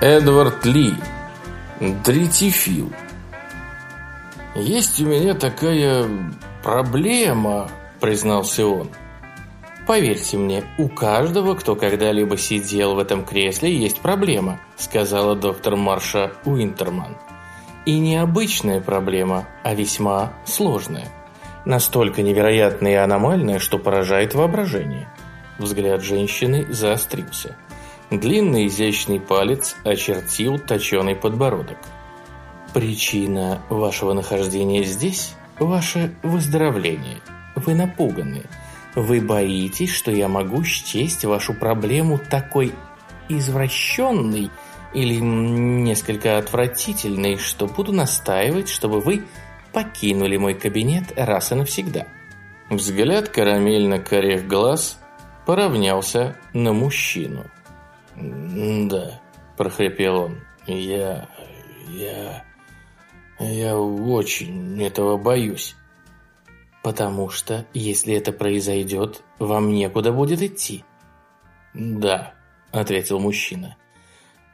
Эдвард Ли. Дритифил. «Есть у меня такая проблема», — признался он. «Поверьте мне, у каждого, кто когда-либо сидел в этом кресле, есть проблема», сказала доктор Марша Уинтерман. «И не обычная проблема, а весьма сложная. Настолько невероятная и аномальная, что поражает воображение». Взгляд женщины заострился. Длинный изящный палец очертил точеный подбородок. «Причина вашего нахождения здесь – ваше выздоровление. Вы напуганы. Вы боитесь, что я могу счесть вашу проблему такой извращенной или несколько отвратительной, что буду настаивать, чтобы вы покинули мой кабинет раз и навсегда». Взгляд карамельно-корих глаз поравнялся на мужчину. «Да», – прохрипел он, – «я... я... я очень этого боюсь». «Потому что, если это произойдет, вам некуда будет идти». «Да», – ответил мужчина.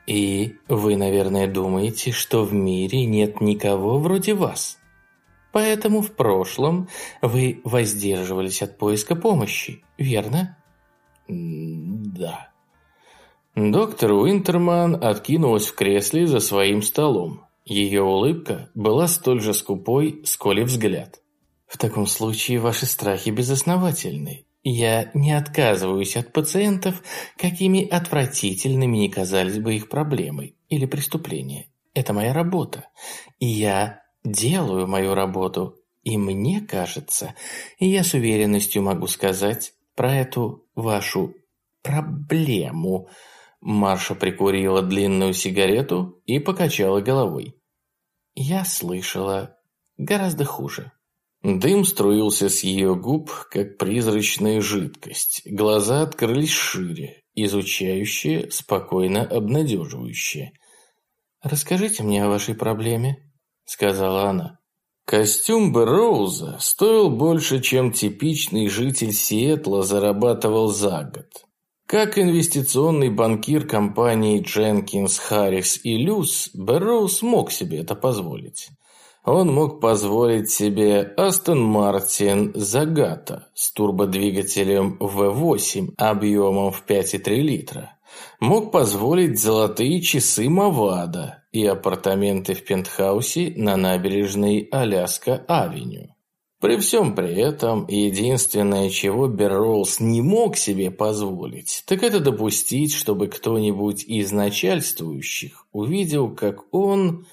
«И вы, наверное, думаете, что в мире нет никого вроде вас. Поэтому в прошлом вы воздерживались от поиска помощи, верно?» «Да». Доктор Уинтерман откинулась в кресле за своим столом. Ее улыбка была столь же скупой, сколь и взгляд. «В таком случае ваши страхи безосновательны. Я не отказываюсь от пациентов, какими отвратительными ни казались бы их проблемы или преступления. Это моя работа. И я делаю мою работу. И мне кажется, я с уверенностью могу сказать про эту вашу проблему – Марша прикурила длинную сигарету и покачала головой. «Я слышала гораздо хуже». Дым струился с ее губ, как призрачная жидкость. Глаза открылись шире, изучающие, спокойно обнадеживающие. «Расскажите мне о вашей проблеме», — сказала она. Костюм Берроуза стоил больше, чем типичный житель Сиэтла зарабатывал за год. Как инвестиционный банкир компании Дженкинс, Харрис и Люс, Бэрроуз мог себе это позволить. Он мог позволить себе Астон Мартин Загата с турбодвигателем V8 объемом в 5,3 литра. Мог позволить золотые часы Мавада и апартаменты в пентхаусе на набережной Аляска-Авеню. При всем при этом, единственное, чего Берроуз не мог себе позволить, так это допустить, чтобы кто-нибудь из начальствующих увидел, как он,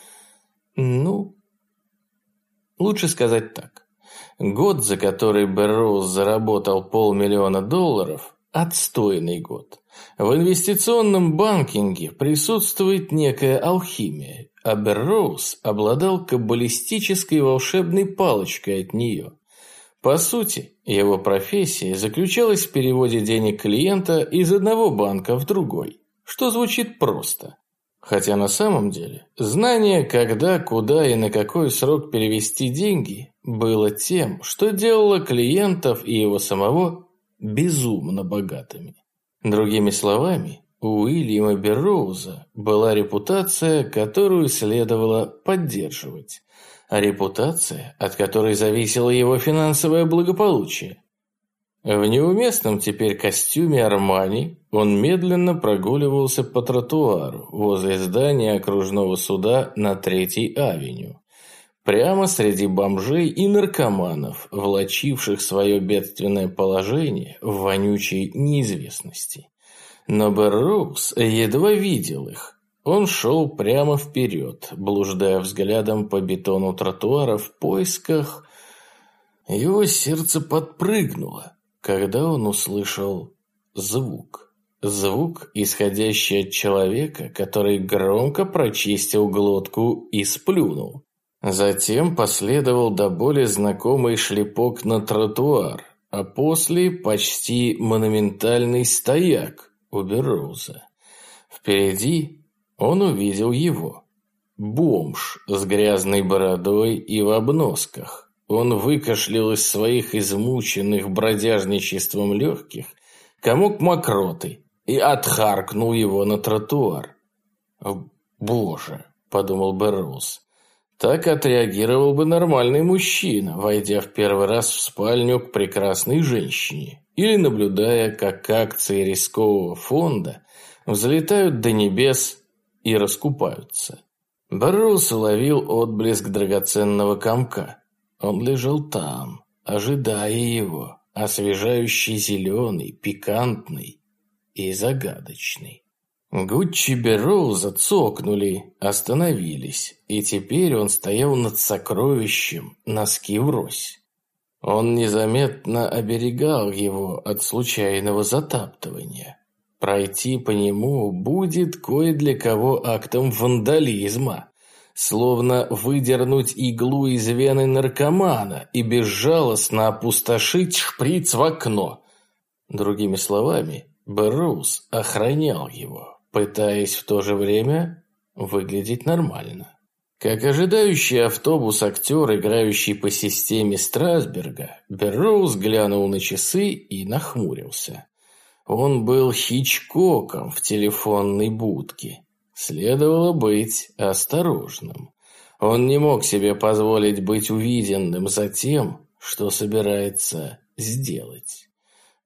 ну, лучше сказать так. Год, за который Берроуз заработал полмиллиона долларов, отстойный год. В инвестиционном банкинге присутствует некая алхимия, а Берроуз обладал каббалистической волшебной палочкой от нее. По сути, его профессия заключалась в переводе денег клиента из одного банка в другой, что звучит просто. Хотя на самом деле знание, когда, куда и на какой срок перевести деньги, было тем, что делало клиентов и его самого безумно богатыми. Другими словами, у Уильяма Берроуза была репутация, которую следовало поддерживать, а репутация, от которой зависело его финансовое благополучие. В неуместном теперь костюме Армани он медленно прогуливался по тротуару возле здания окружного суда на Третьей авеню, прямо среди бомжей и наркоманов, влачивших свое бедственное положение в вонючей неизвестности. Но Берроуз едва видел их. Он шел прямо вперед, блуждая взглядом по бетону тротуара в поисках... Его сердце подпрыгнуло, когда он услышал звук. Звук, исходящий от человека, который громко прочистил глотку и сплюнул. Затем последовал до боли знакомый шлепок на тротуар, а после почти монументальный стояк, Берроуза. Впереди он увидел его. Бомж с грязной бородой и в обносках. Он выкашлял из своих измученных бродяжничеством легких комок мокроты и отхаркнул его на тротуар. «Боже!» – подумал Берроуз. Так отреагировал бы нормальный мужчина, войдя в первый раз в спальню к прекрасной женщине или наблюдая, как акции рискового фонда взлетают до небес и раскупаются. Барроуз уловил отблеск драгоценного комка. Он лежал там, ожидая его, освежающий зеленый, пикантный и загадочный. Гуччи Берроуза цокнули, остановились, и теперь он стоял над сокровищем, носки врозь. Он незаметно оберегал его от случайного затаптывания. Пройти по нему будет кое для кого актом вандализма, словно выдернуть иглу из вены наркомана и безжалостно опустошить шприц в окно. Другими словами, Берроуз охранял его пытаясь в то же время выглядеть нормально. Как ожидающий автобус актер, играющий по системе Страсберга, Берроуз глянул на часы и нахмурился. Он был Хичкоком в телефонной будке. Следовало быть осторожным. Он не мог себе позволить быть увиденным за тем, что собирается сделать.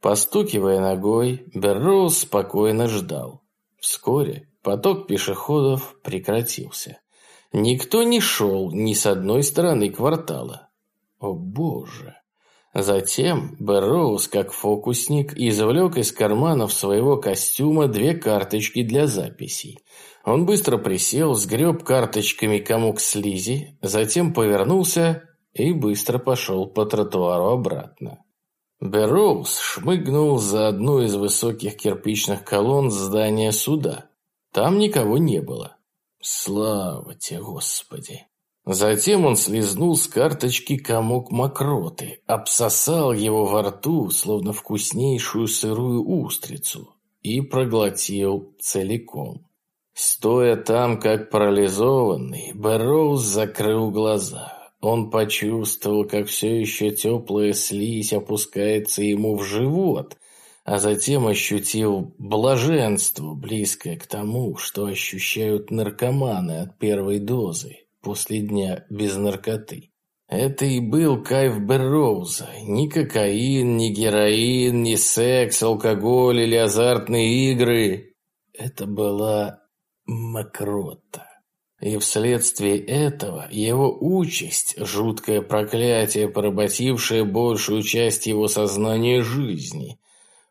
Постукивая ногой, Берроуз спокойно ждал. Вскоре поток пешеходов прекратился. Никто не шел ни с одной стороны квартала. О боже! Затем Бэрроуз, как фокусник, извлек из карманов своего костюма две карточки для записей. Он быстро присел, сгреб карточками комок слизи, затем повернулся и быстро пошел по тротуару обратно. Берроуз шмыгнул за одну из высоких кирпичных колонн здания суда. Там никого не было. Слава тебе, Господи! Затем он слезнул с карточки комок мокроты, обсосал его во рту, словно вкуснейшую сырую устрицу, и проглотил целиком. Стоя там, как парализованный, Берроуз закрыл глаза. Он почувствовал, как все еще теплая слизь опускается ему в живот, а затем ощутил блаженство, близкое к тому, что ощущают наркоманы от первой дозы после дня без наркоты. Это и был кайф Берроуза. Ни кокаин, ни героин, ни секс, алкоголь или азартные игры. Это была мокрота. И вследствие этого его участь, жуткое проклятие, поработившее большую часть его сознания жизни.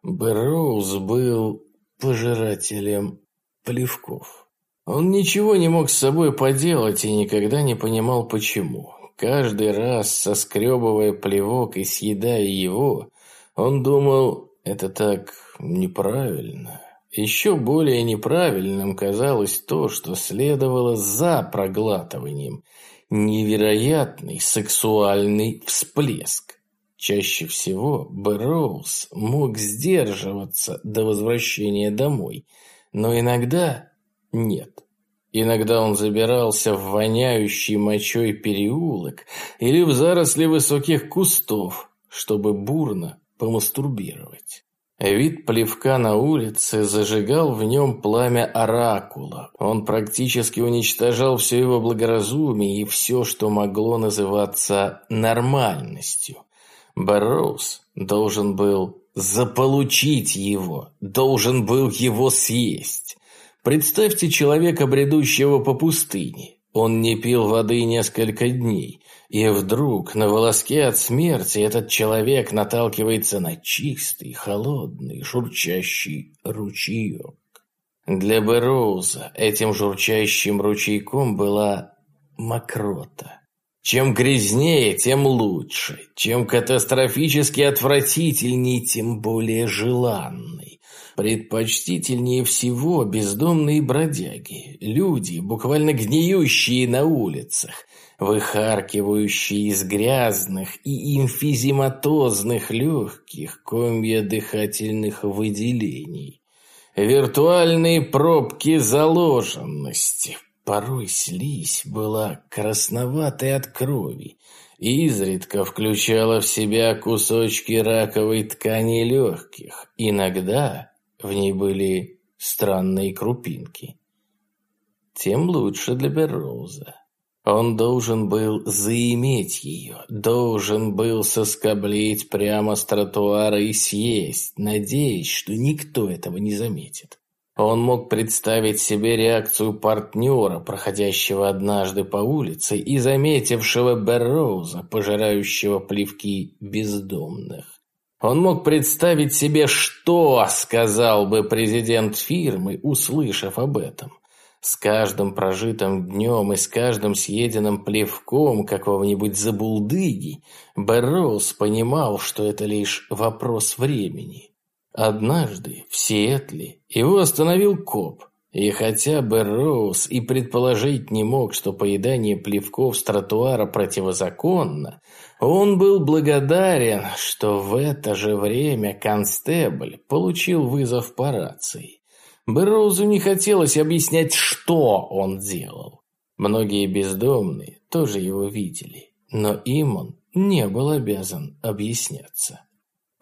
Бэрроуз был пожирателем плевков. Он ничего не мог с собой поделать и никогда не понимал почему. Каждый раз, соскребывая плевок и съедая его, он думал, это так неправильно. Еще более неправильным казалось то, что следовало за проглатыванием. Невероятный сексуальный всплеск. Чаще всего Бэрроуз мог сдерживаться до возвращения домой, но иногда нет. Иногда он забирался в воняющий мочой переулок или в заросли высоких кустов, чтобы бурно помастурбировать. Вид плевка на улице зажигал в нем пламя оракула. Он практически уничтожал все его благоразумие и все, что могло называться нормальностью. Барроуз должен был заполучить его, должен был его съесть. Представьте человека, бредущего по пустыне. Он не пил воды несколько дней, и вдруг на волоске от смерти этот человек наталкивается на чистый, холодный, журчащий ручеек. Для Бероуза этим журчащим ручейком была мокрота. Чем грязнее, тем лучше. Чем катастрофически отвратительней, тем более желанный. Предпочтительнее всего бездомные бродяги, люди, буквально гниющие на улицах, выхаркивающие из грязных и эмфизематозных легких комья дыхательных выделений. Виртуальные пробки заложенности. Порой слизь была красноватой от крови и изредка включала в себя кусочки раковой ткани легких. Иногда в ней были странные крупинки. тем лучше для Берроуза. Он должен был заиметь ее, должен был соскоблить прямо с тротуара и съесть, надеясь, что никто этого не заметит. Он мог представить себе реакцию партнера, проходящего однажды по улице и заметившего Берроуза, пожирающего плевки бездомных. Он мог представить себе, что сказал бы президент фирмы, услышав об этом. С каждым прожитым днем и с каждым съеденным плевком какого-нибудь забулдыги Берроуз понимал, что это лишь вопрос времени. Однажды в Сиэтле его остановил коп, и хотя Берроуз и предположить не мог, что поедание плевков с тротуара противозаконно, он был благодарен, что в это же время констебль получил вызов по рации. Берроузу не хотелось объяснять, что он делал. Многие бездомные тоже его видели, но им он не был обязан объясняться.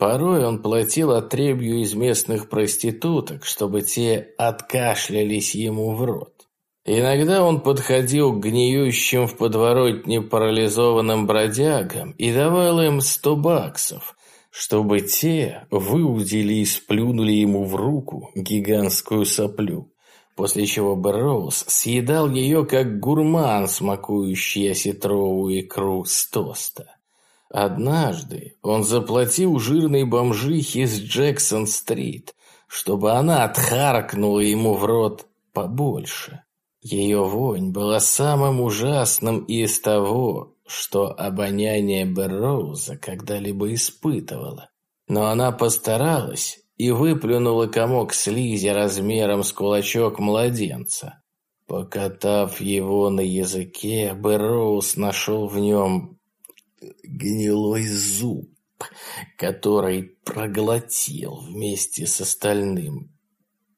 Порой он платил отребью из местных проституток, чтобы те откашлялись ему в рот. Иногда он подходил к гниющим в подворотне парализованным бродягам и давал им сто баксов, чтобы те выудили и сплюнули ему в руку гигантскую соплю, после чего Бэрроуз съедал ее, как гурман, смакующий осетровую икру с тоста. Однажды он заплатил жирной бомжихе с Джексон-стрит, чтобы она отхаркнула ему в рот побольше. Ее вонь была самым ужасным из того, что обоняние Берроуза когда-либо испытывала. Но она постаралась и выплюнула комок слизи размером с кулачок младенца. Покатав его на языке, Берроуз нашел в нем гнилой зуб, который проглотил вместе с остальным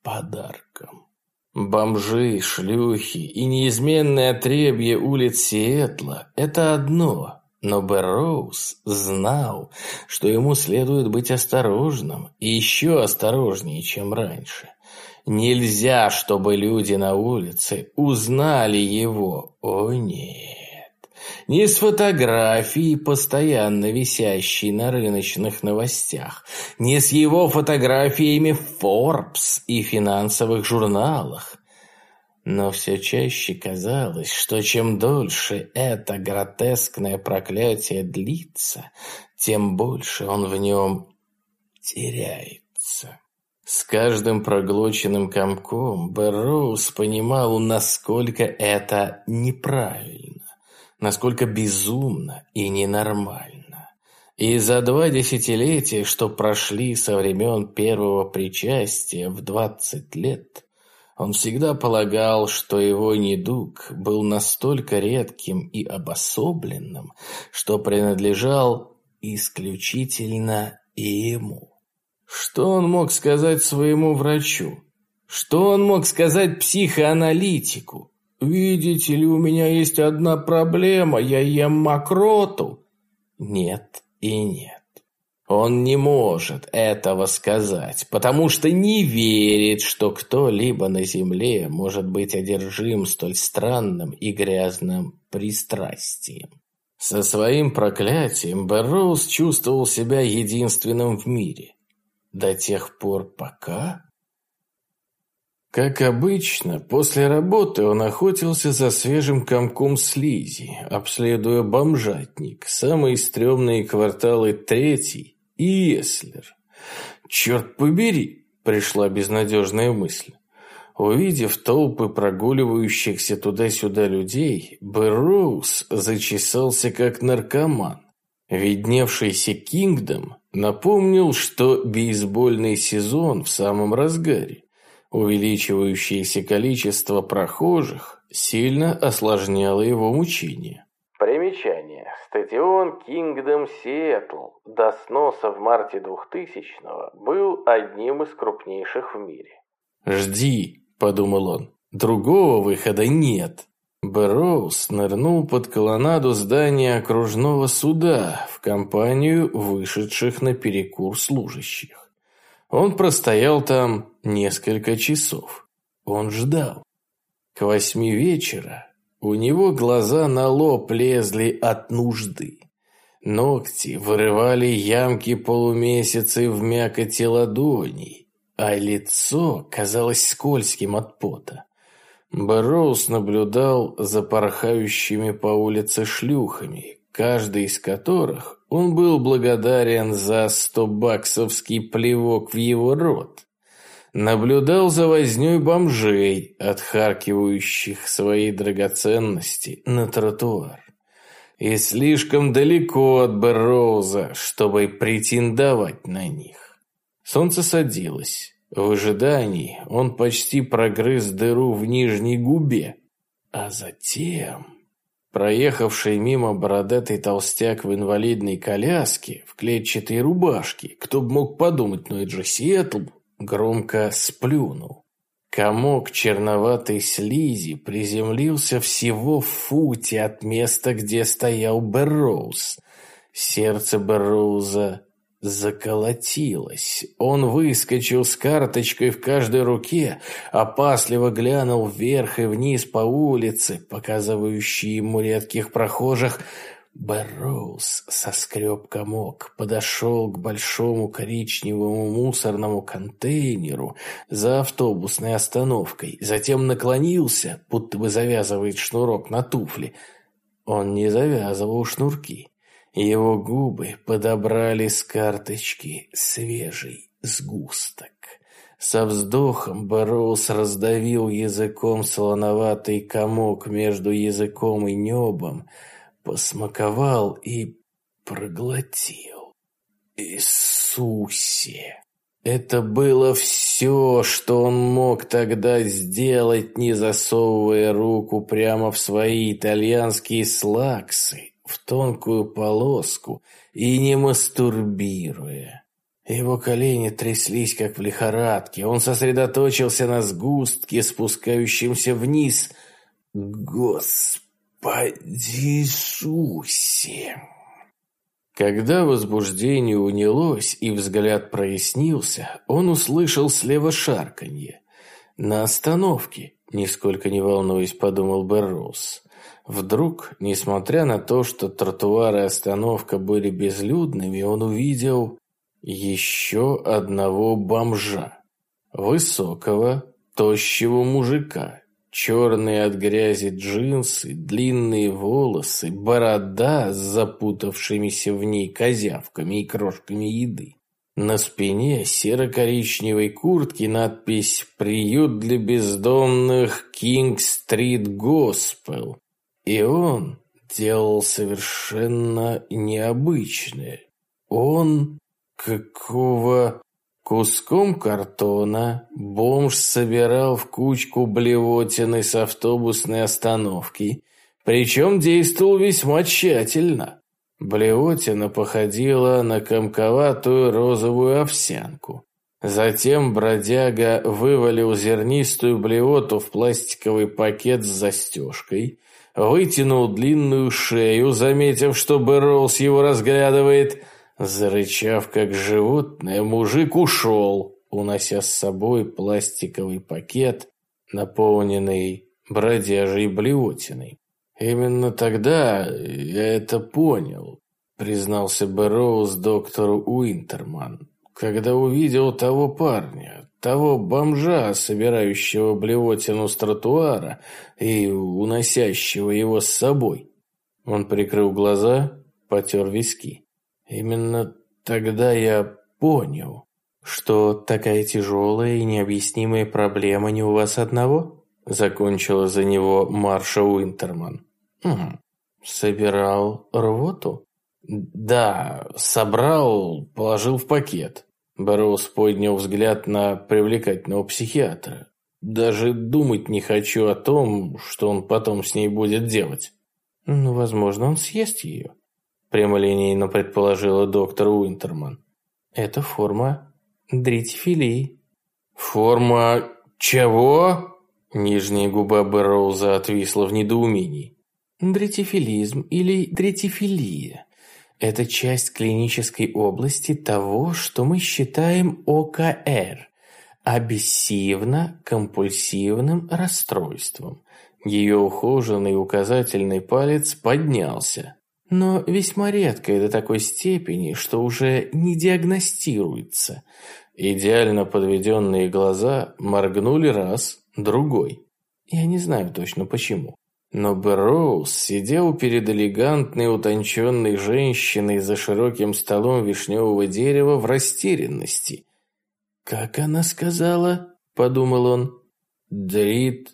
подарком. Бомжи, шлюхи и неизменное отребье улиц Сиэтла – это одно, но Бэрроуз знал, что ему следует быть осторожным и еще осторожнее, чем раньше. Нельзя, чтобы люди на улице узнали его. О нет ни с фотографией, постоянно висящей на рыночных новостях, ни с его фотографиями в Forbes и финансовых журналах. Но все чаще казалось, что чем дольше это гротескное проклятие длится, тем больше он в нем теряется. С каждым проглоченным комком Берроуз понимал, насколько это неправильно насколько безумно и ненормально. И за два десятилетия, что прошли со времен первого причастия в двадцать лет, он всегда полагал, что его недуг был настолько редким и обособленным, что принадлежал исключительно ему. Что он мог сказать своему врачу? Что он мог сказать психоаналитику? «Видите ли, у меня есть одна проблема, я ем мокроту». Нет и нет. Он не может этого сказать, потому что не верит, что кто-либо на земле может быть одержим столь странным и грязным пристрастием. Со своим проклятием Берроуз чувствовал себя единственным в мире. До тех пор, пока... Как обычно, после работы он охотился за свежим комком слизи, обследуя бомжатник, самые стрёмные кварталы Третий и Еслер. «Черт побери!» – пришла безнадежная мысль. Увидев толпы прогуливающихся туда-сюда людей, Бэрроуз зачесался как наркоман. Видневшийся Кингдом напомнил, что бейсбольный сезон в самом разгаре. Увеличивающееся количество прохожих сильно осложняло его мучение. Примечание. Стадион Кингдом Сиэтл до сноса в марте 2000-го был одним из крупнейших в мире. «Жди», — подумал он, — «другого выхода нет». Бэрроуз нырнул под колоннаду здания окружного суда в компанию вышедших на перекур служащих. Он простоял там несколько часов. Он ждал. К восьми вечера у него глаза на лоб лезли от нужды. Ногти вырывали ямки полумесяцы в мякоти ладоней, а лицо казалось скользким от пота. Бэрроуз наблюдал за порхающими по улице шлюхами, каждый из которых он был благодарен за сто-баксовский плевок в его рот. Наблюдал за вознёй бомжей, отхаркивающих свои драгоценности на тротуар. И слишком далеко от Бэрроуза, чтобы претендовать на них. Солнце садилось. В ожидании он почти прогрыз дыру в нижней губе. А затем... Проехавший мимо бородатый толстяк в инвалидной коляске, в клетчатой рубашке, кто бы мог подумать, но это же Сиэтл, громко сплюнул. Комок черноватой слизи приземлился всего в футе от места, где стоял Берроуз. Сердце Берроуза заколотилось. Он выскочил с карточкой в каждой руке, опасливо глянул вверх и вниз по улице, показывающей ему редких прохожих. Бэрроуз соскреб комок, подошел к большому коричневому мусорному контейнеру за автобусной остановкой, затем наклонился, будто бы завязывает шнурок на туфли. Он не завязывал шнурки. Его губы подобрали с карточки свежий сгусток. Со вздохом Бороус раздавил языком солоноватый комок между языком и небом, посмаковал и проглотил. Иисусе! Это было все, что он мог тогда сделать, не засовывая руку прямо в свои итальянские слаксы в тонкую полоску и не мастурбируя. Его колени тряслись, как в лихорадке. Он сосредоточился на сгустке, спускающемся вниз. Господи Иисусе! Когда возбуждение унялось и взгляд прояснился, он услышал слева шарканье. «На остановке», — нисколько не волнуясь, подумал Берроуз. Вдруг, несмотря на то, что тротуары и остановка были безлюдными, он увидел еще одного бомжа. Высокого, тощего мужика. Черные от грязи джинсы, длинные волосы, борода с запутавшимися в ней козявками и крошками еды. На спине серо-коричневой куртки надпись «Приют для бездомных Кинг-стрит Госпел». И он делал совершенно необычное. Он какого куском картона бомж собирал в кучку блевотины с автобусной остановки, причем действовал весьма тщательно. Блевотина походила на комковатую розовую овсянку. Затем бродяга вывалил зернистую блевоту в пластиковый пакет с застежкой – вытянул длинную шею, заметив, что Бэрроуз его разглядывает. Зарычав, как животное, мужик ушел, унося с собой пластиковый пакет, наполненный бродяжей блевотиной. «Именно тогда я это понял», — признался Бэрроуз доктору Уинтерман, когда увидел того парня, того бомжа, собирающего блевотину с тротуара и уносящего его с собой. Он прикрыл глаза, потер виски. Именно тогда я понял, что такая тяжелая и необъяснимая проблема не у вас одного, закончила за него Марша Уинтерман. Угу. Собирал рвоту? Да, собрал, положил в пакет. Бороуз поднял взгляд на привлекательного психиатра. «Даже думать не хочу о том, что он потом с ней будет делать». «Ну, возможно, он съест ее», – прямолинейно предположила доктор Уинтерман. «Это форма дритифилии». «Форма чего?» Нижняя губа Бэрроуза отвисла в недоумении. «Дритифилизм или дритифилия это часть клинической области того, что мы считаем ОКР обессивно-компульсивным расстройством. Ее ухоженный указательный палец поднялся, но весьма редко до такой степени, что уже не диагностируется. Идеально подведенные глаза моргнули раз, другой. Я не знаю точно почему. Но Бэрроуз сидел перед элегантной утонченной женщиной за широким столом вишневого дерева в растерянности. «Как она сказала?» – подумал он. «Дрит...»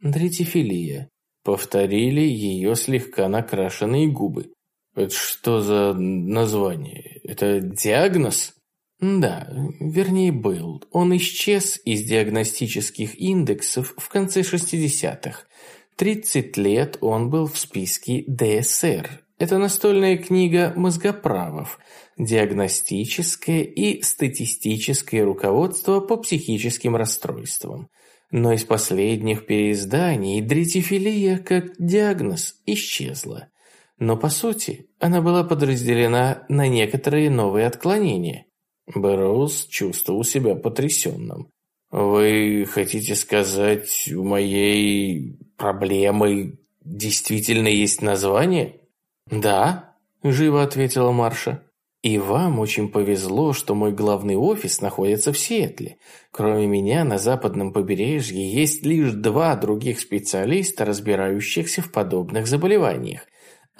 «Дритифилия», – повторили ее слегка накрашенные губы. «Это что за название? Это диагноз?» Да, вернее был. Он исчез из диагностических индексов в конце 60-х. 30 лет он был в списке ДСР. Это настольная книга мозгоправов, диагностическое и статистическое руководство по психическим расстройствам. Но из последних переизданий дритифилия как диагноз исчезла. Но по сути она была подразделена на некоторые новые отклонения – Бэрроуз чувствовал себя потрясенным. «Вы хотите сказать, у моей проблемы действительно есть название?» «Да», – живо ответила Марша. «И вам очень повезло, что мой главный офис находится в Сиэтле. Кроме меня, на западном побережье есть лишь два других специалиста, разбирающихся в подобных заболеваниях.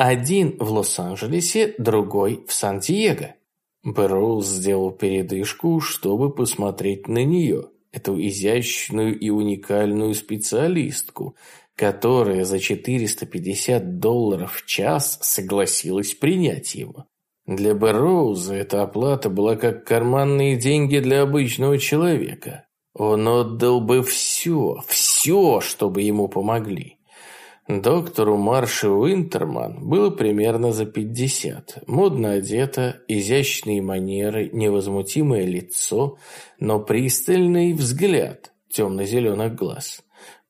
Один в Лос-Анджелесе, другой в Сан-Диего». Бэрроуз сделал передышку, чтобы посмотреть на нее, эту изящную и уникальную специалистку, которая за 450 долларов в час согласилась принять его. Для Бэрроуза эта оплата была как карманные деньги для обычного человека. Он отдал бы все, все, чтобы ему помогли. Доктору Марше Уинтерман было примерно за пятьдесят. Модно одета, изящные манеры, невозмутимое лицо, но пристальный взгляд темно-зеленых глаз.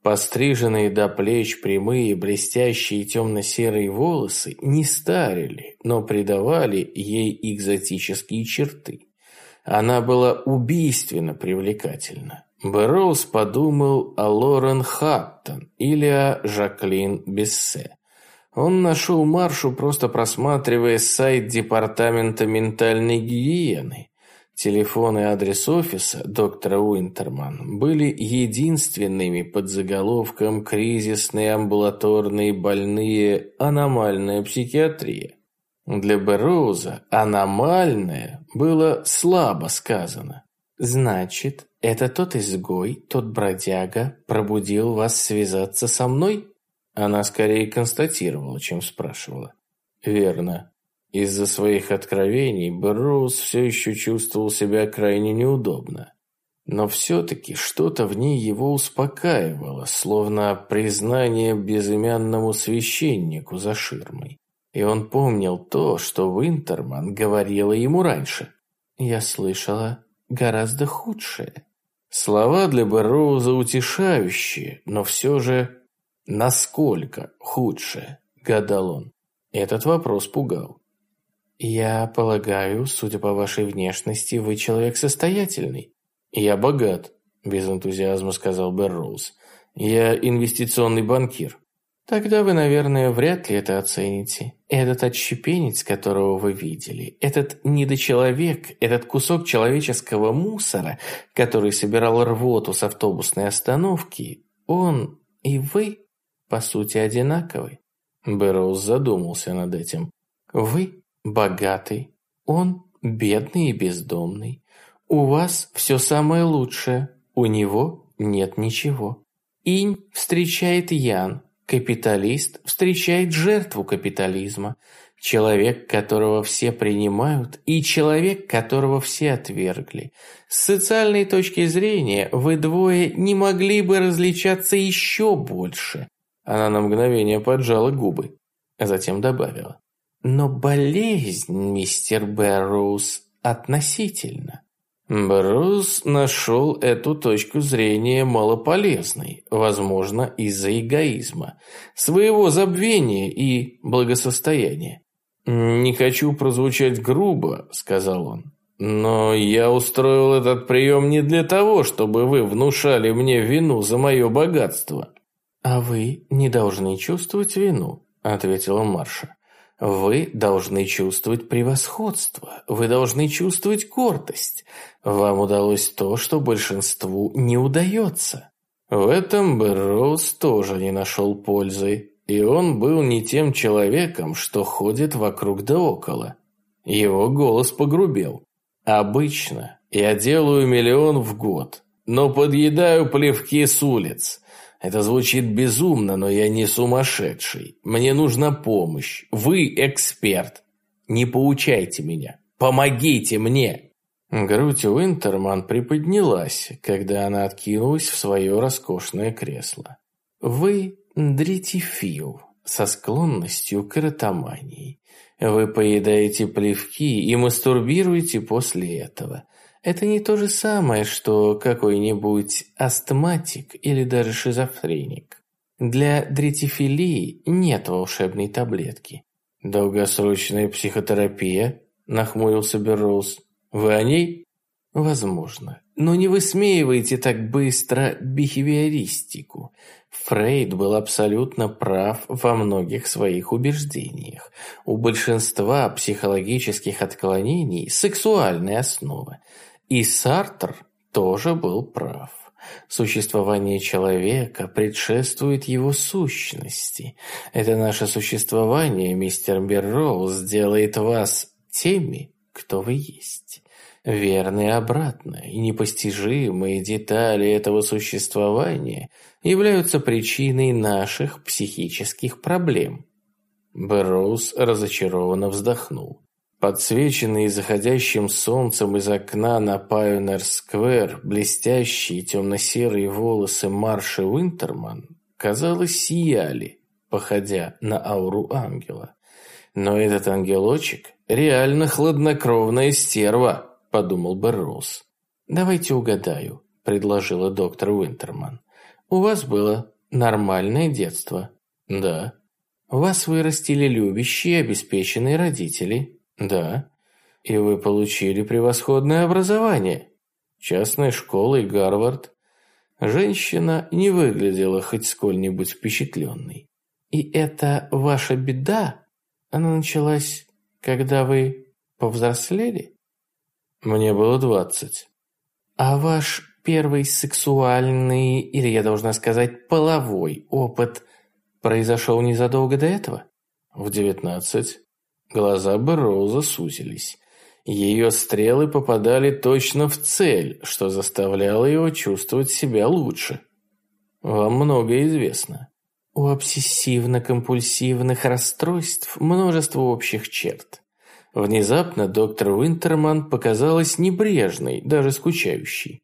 Постриженные до плеч прямые блестящие темно-серые волосы не старили, но придавали ей экзотические черты. Она была убийственно привлекательна. Бэрроуз подумал о Лорен Хаттон или о Жаклин Бессе. Он нашел Маршу, просто просматривая сайт Департамента ментальной гигиены. Телефон и адрес офиса доктора Уинтерман были единственными под заголовком «Кризисные амбулаторные больные. Аномальная психиатрия». Для Берроуза «аномальное» было слабо сказано. «Значит, это тот изгой, тот бродяга пробудил вас связаться со мной?» Она скорее констатировала, чем спрашивала. «Верно. Из-за своих откровений Берроуз все еще чувствовал себя крайне неудобно. Но все-таки что-то в ней его успокаивало, словно признание безымянному священнику за ширмой. И он помнил то, что Винтерман говорила ему раньше. «Я слышала, гораздо худшее. Слова для Берроуза утешающие, но все же насколько худшее, гадал он. Этот вопрос пугал. «Я полагаю, судя по вашей внешности, вы человек состоятельный». «Я богат», – без энтузиазма сказал Берроуз. «Я инвестиционный банкир». Тогда вы, наверное, вряд ли это оцените. Этот отщепенец, которого вы видели, этот недочеловек, этот кусок человеческого мусора, который собирал рвоту с автобусной остановки, он и вы, по сути, одинаковы. Бэрроуз задумался над этим. Вы богатый, он бедный и бездомный. У вас все самое лучшее, у него нет ничего. Инь встречает Ян, Капиталист встречает жертву капитализма, человек, которого все принимают, и человек, которого все отвергли. С социальной точки зрения вы двое не могли бы различаться еще больше. Она на мгновение поджала губы, а затем добавила. Но болезнь, мистер Бэрроуз, относительно. Брус нашел эту точку зрения малополезной, возможно, из-за эгоизма, своего забвения и благосостояния. «Не хочу прозвучать грубо», — сказал он, Но я устроил этот прием не для того, чтобы вы внушали мне вину за мое богатство. А вы не должны чувствовать вину, ответила Марша. Вы должны чувствовать превосходство, вы должны чувствовать гордость. Вам удалось то, что большинству не удается. В этом Берроуз тоже не нашел пользы, и он был не тем человеком, что ходит вокруг да около. Его голос погрубел. «Обычно я делаю миллион в год, но подъедаю плевки с улиц. Это звучит безумно, но я не сумасшедший. Мне нужна помощь. Вы эксперт. Не поучайте меня. Помогите мне!» Грудь Уинтерман приподнялась, когда она откинулась в свое роскошное кресло. «Вы дритифил со склонностью к эротомании. Вы поедаете плевки и мастурбируете после этого. Это не то же самое, что какой-нибудь астматик или даже шизофреник. Для дретифилии нет волшебной таблетки. «Долгосрочная психотерапия?» – нахмурился Берроуз. «Вы о ней?» «Возможно. Но не высмеивайте так быстро бихевиористику. Фрейд был абсолютно прав во многих своих убеждениях. У большинства психологических отклонений сексуальная основа. И Сартр тоже был прав. Существование человека предшествует его сущности. Это наше существование, мистер Берроуз, делает вас теми, кто вы есть. Верно и обратно, и непостижимые детали этого существования являются причиной наших психических проблем. Берроуз разочарованно вздохнул. Подсвеченные заходящим солнцем из окна на Пайонер-сквер блестящие темно-серые волосы Марши Уинтерман, казалось, сияли, походя на ауру ангела. Но этот ангелочек реально хладнокровная стерва, подумал Берроуз. «Давайте угадаю», – предложила доктор Уинтерман. «У вас было нормальное детство?» «Да». «Вас вырастили любящие, обеспеченные родители?» Да. И вы получили превосходное образование. Частная школа и Гарвард. Женщина не выглядела хоть сколь-нибудь впечатленной. И это ваша беда? Она началась, когда вы повзрослели? Мне было двадцать. А ваш первый сексуальный, или я должна сказать, половой опыт произошел незадолго до этого? В девятнадцать. Глаза Бэрроуза сузились. Ее стрелы попадали точно в цель, что заставляло его чувствовать себя лучше. Вам многое известно. У обсессивно-компульсивных расстройств множество общих черт. Внезапно доктор Уинтерман показалась небрежной, даже скучающей.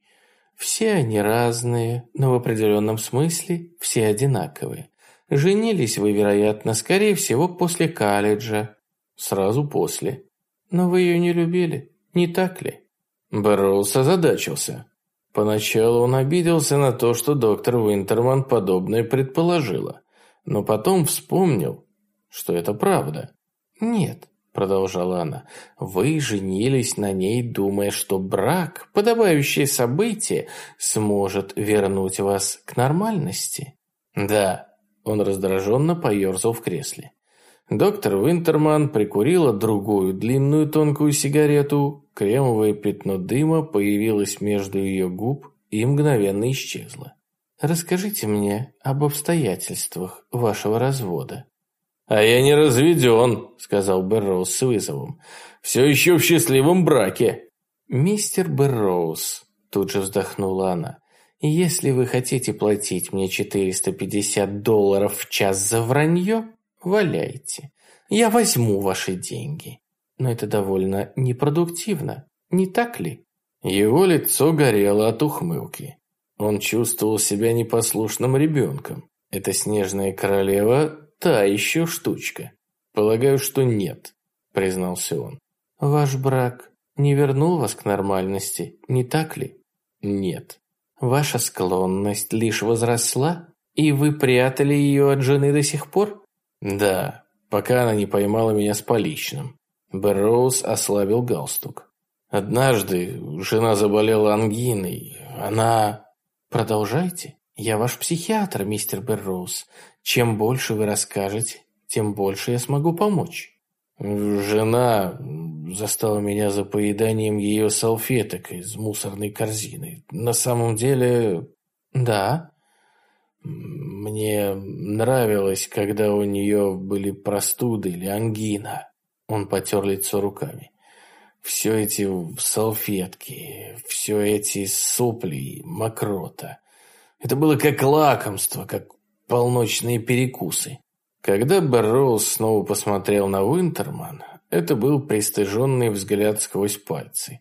Все они разные, но в определенном смысле все одинаковые. Женились вы, вероятно, скорее всего, после колледжа, Сразу после. Но вы ее не любили, не так ли? Бэрроуз озадачился. Поначалу он обиделся на то, что доктор Уинтерман подобное предположила, но потом вспомнил, что это правда. «Нет», — продолжала она, — «вы женились на ней, думая, что брак, подобающее событие, сможет вернуть вас к нормальности». «Да», — он раздраженно поерзал в кресле. Доктор Винтерман прикурила другую длинную тонкую сигарету, кремовое пятно дыма появилось между ее губ и мгновенно исчезло. «Расскажите мне об обстоятельствах вашего развода». «А я не разведен», — сказал Берроуз с вызовом. «Все еще в счастливом браке». «Мистер Берроуз», — тут же вздохнула она, «если вы хотите платить мне 450 долларов в час за вранье, Валяйте. Я возьму ваши деньги. Но это довольно непродуктивно, не так ли? Его лицо горело от ухмылки. Он чувствовал себя непослушным ребенком. Эта снежная королева – та еще штучка. Полагаю, что нет, признался он. Ваш брак не вернул вас к нормальности, не так ли? Нет. Ваша склонность лишь возросла, и вы прятали ее от жены до сих пор? Да, пока она не поймала меня с поличным. Бэрроуз ослабил галстук. Однажды жена заболела ангиной. Она... Продолжайте. Я ваш психиатр, мистер Берроуз. Чем больше вы расскажете, тем больше я смогу помочь. Жена застала меня за поеданием ее салфеток из мусорной корзины. На самом деле... Да. Мне нравилось, когда у нее были простуды или ангина. Он потер лицо руками. Все эти салфетки, все эти сопли, мокрота. Это было как лакомство, как полночные перекусы. Когда Барроуз снова посмотрел на Уинтерман, это был пристыженный взгляд сквозь пальцы.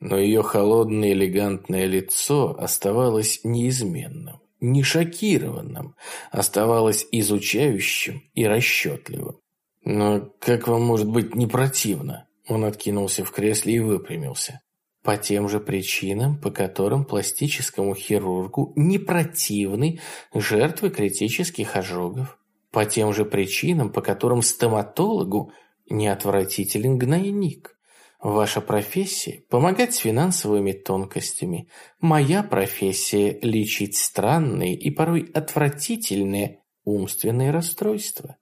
Но ее холодное элегантное лицо оставалось неизменным, не шокированным, оставалось изучающим и расчетливым. «Но как вам может быть не противно?» Он откинулся в кресле и выпрямился. По тем же причинам, по которым пластическому хирургу не противны жертвы критических ожогов по тем же причинам, по которым стоматологу не отвратителен гнойник. Ваша профессия – помогать с финансовыми тонкостями. Моя профессия – лечить странные и порой отвратительные умственные расстройства.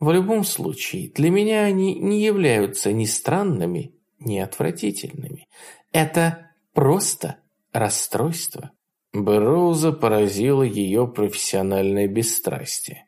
В любом случае, для меня они не являются ни странными, ни отвратительными. Это просто расстройство. Бероуза поразило ее профессиональное бесстрастие.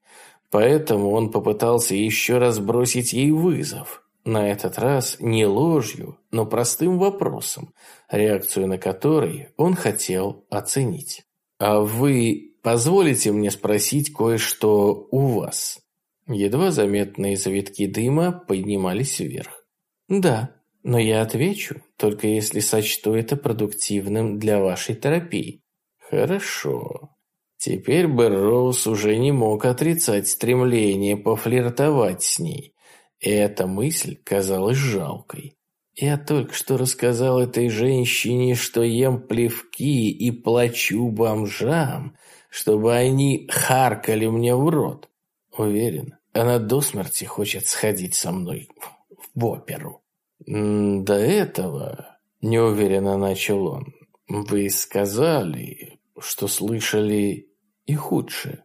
Поэтому он попытался еще раз бросить ей вызов. На этот раз не ложью, но простым вопросом, реакцию на который он хотел оценить. «А вы позволите мне спросить кое-что у вас?» Едва заметные завитки дыма поднимались вверх. «Да, но я отвечу, только если сочту это продуктивным для вашей терапии». «Хорошо. Теперь Берроуз уже не мог отрицать стремление пофлиртовать с ней. И эта мысль казалась жалкой. Я только что рассказал этой женщине, что ем плевки и плачу бомжам, чтобы они харкали мне в рот. Уверен, она до смерти хочет сходить со мной в оперу. До этого, неуверенно начал он, вы сказали, что слышали и худшее.